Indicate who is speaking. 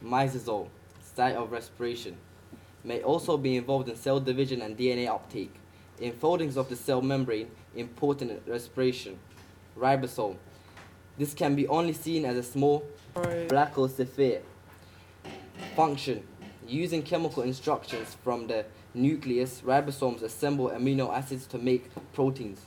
Speaker 1: Mesosome, site of respiration, may also be involved in cell division and DNA uptake. In foldings of the cell membrane, important in respiration. Ribosome. This can be only seen as a small black sphere. Function. Using chemical instructions from the nucleus, ribosomes assemble amino acids to make proteins.